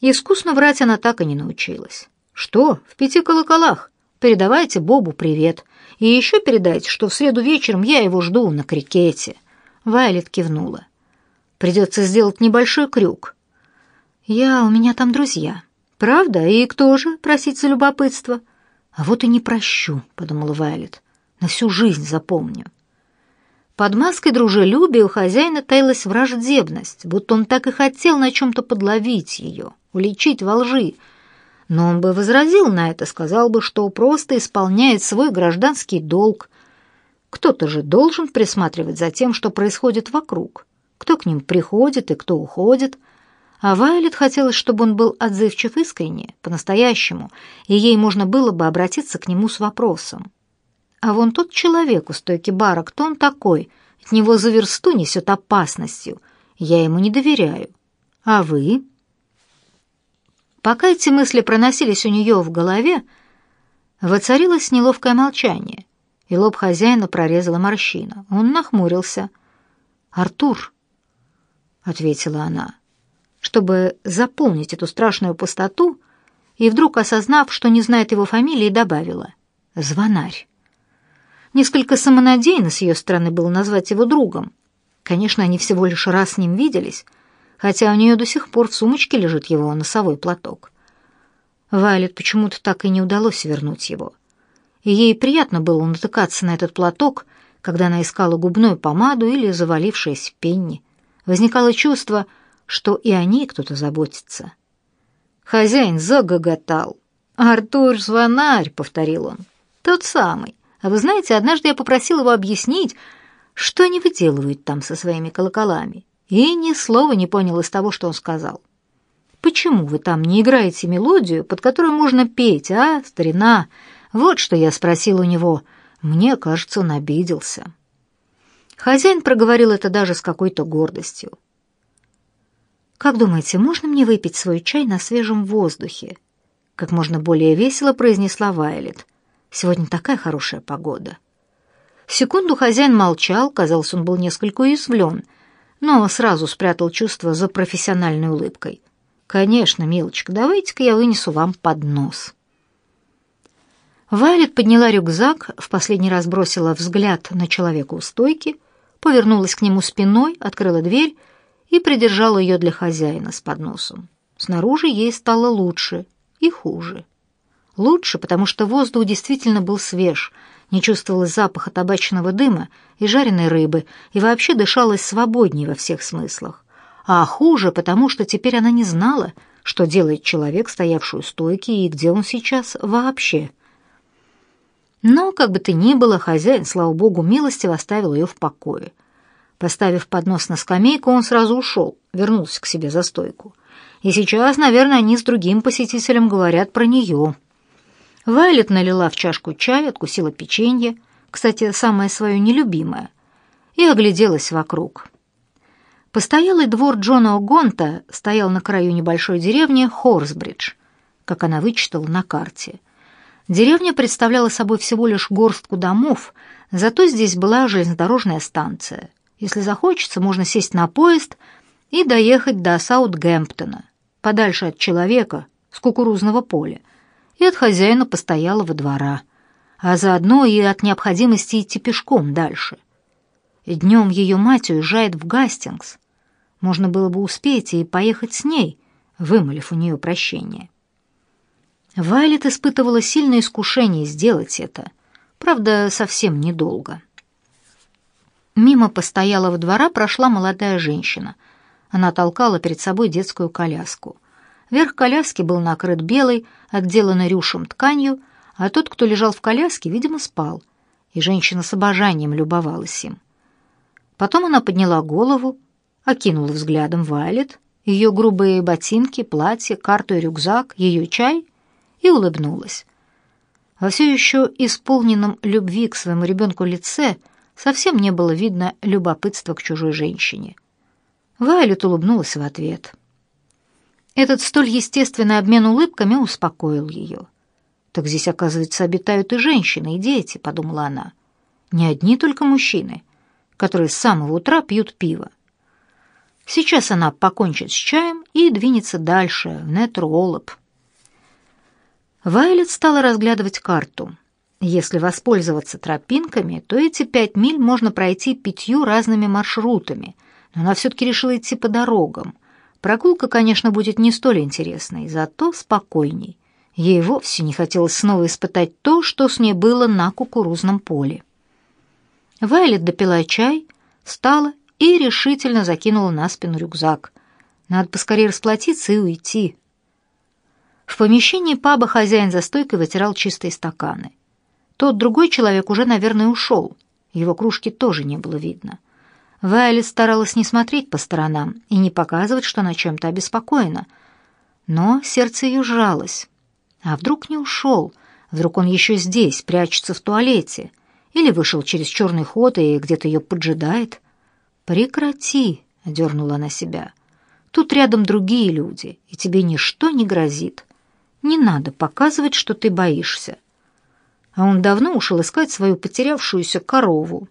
Искусно врать она так и не научилась. «Что? В пяти колоколах? Передавайте Бобу привет. И еще передайте, что в среду вечером я его жду на крикете». Вайлет кивнула. «Придется сделать небольшой крюк». «Я... у меня там друзья». «Правда? И кто же?» — просить за любопытство. «А вот и не прощу», — подумала Вайлет. «На всю жизнь запомню». Под маской дружелюбия у хозяина таилась враждебность, будто он так и хотел на чем-то подловить ее, уличить во лжи. Но он бы возразил на это, сказал бы, что просто исполняет свой гражданский долг. Кто-то же должен присматривать за тем, что происходит вокруг, кто к ним приходит и кто уходит. А Вайлет хотелось, чтобы он был отзывчив искренне, по-настоящему, и ей можно было бы обратиться к нему с вопросом. А вон тот человек у стойки бара, кто он такой? От него за версту несет опасностью. Я ему не доверяю. А вы? Пока эти мысли проносились у нее в голове, воцарилось неловкое молчание, и лоб хозяина прорезала морщина. Он нахмурился. «Артур», — ответила она, чтобы заполнить эту страшную пустоту, и вдруг, осознав, что не знает его фамилии, добавила «Звонарь». Несколько самонадеянно с ее стороны было назвать его другом. Конечно, они всего лишь раз с ним виделись, хотя у нее до сих пор в сумочке лежит его носовой платок. Вайлет почему-то так и не удалось вернуть его. И ей приятно было натыкаться на этот платок, когда она искала губную помаду или завалившаяся пенни. Возникало чувство, что и о ней кто-то заботится. Хозяин загоготал. «Артур Звонарь», — повторил он, — «тот самый. А вы знаете, однажды я попросил его объяснить, что они выделывают там со своими колоколами, и ни слова не понял из того, что он сказал. Почему вы там не играете мелодию, под которую можно петь, а, старина? Вот что я спросил у него. Мне кажется, он обиделся. Хозяин проговорил это даже с какой-то гордостью. «Как думаете, можно мне выпить свой чай на свежем воздухе?» Как можно более весело произнесла Вайлет. Сегодня такая хорошая погода». Секунду хозяин молчал, казалось, он был несколько уязвлен, но сразу спрятал чувство за профессиональной улыбкой. «Конечно, милочка, давайте-ка я вынесу вам поднос». Вайлет подняла рюкзак, в последний раз бросила взгляд на человека у стойки, повернулась к нему спиной, открыла дверь и придержала ее для хозяина с подносом. Снаружи ей стало лучше и хуже. Лучше, потому что воздух действительно был свеж, не чувствовалось запаха табачного дыма и жареной рыбы, и вообще дышалось свободнее во всех смыслах. А хуже, потому что теперь она не знала, что делает человек, стоявший у стойки, и где он сейчас вообще. Но, как бы то ни было, хозяин, слава богу, милостиво оставил ее в покое. Поставив поднос на скамейку, он сразу ушел, вернулся к себе за стойку. И сейчас, наверное, они с другим посетителем говорят про нее. Вайлет налила в чашку чая, откусила печенье, кстати, самое свое нелюбимое, и огляделась вокруг. Постоялый двор Джона О'Гонта стоял на краю небольшой деревни Хорсбридж, как она вычитала на карте. Деревня представляла собой всего лишь горстку домов, зато здесь была железнодорожная станция. Если захочется, можно сесть на поезд и доехать до Саутгемптона, подальше от человека с кукурузного поля, и от хозяина постоялого двора, а заодно и от необходимости идти пешком дальше. Днем ее мать уезжает в Гастингс. Можно было бы успеть и поехать с ней, вымолив у нее прощение. Вайлет испытывала сильное искушение сделать это, правда, совсем недолго. Мимо постоялого двора прошла молодая женщина. Она толкала перед собой детскую коляску — Верх коляски был накрыт белой, отделанной рюшем тканью, а тот, кто лежал в коляске, видимо, спал, и женщина с обожанием любовалась им. Потом она подняла голову, окинула взглядом Вайлет, ее грубые ботинки, платье, карту и рюкзак, ее чай и улыбнулась. Во все еще исполненном любви к своему ребенку лице совсем не было видно любопытства к чужой женщине. Вайлет улыбнулась в ответ. Этот столь естественный обмен улыбками успокоил ее. «Так здесь, оказывается, обитают и женщины, и дети», — подумала она. «Не одни только мужчины, которые с самого утра пьют пиво». Сейчас она покончит с чаем и двинется дальше, в Нетруолоп. Вайлет стала разглядывать карту. Если воспользоваться тропинками, то эти пять миль можно пройти пятью разными маршрутами, но она все-таки решила идти по дорогам. Прогулка, конечно, будет не столь интересной, зато спокойней. Ей вовсе не хотелось снова испытать то, что с ней было на кукурузном поле. Вайлет допила чай, встала и решительно закинула на спину рюкзак. Надо поскорее расплатиться и уйти. В помещении паба хозяин за стойкой вытирал чистые стаканы. Тот другой человек уже, наверное, ушел. Его кружки тоже не было видно. Вайлет старалась не смотреть по сторонам и не показывать, что она чем-то обеспокоена. Но сердце ее сжалось. А вдруг не ушел? Вдруг он еще здесь, прячется в туалете? Или вышел через черный ход и где-то ее поджидает? «Прекрати!» — дернула она себя. «Тут рядом другие люди, и тебе ничто не грозит. Не надо показывать, что ты боишься» а он давно ушел искать свою потерявшуюся корову.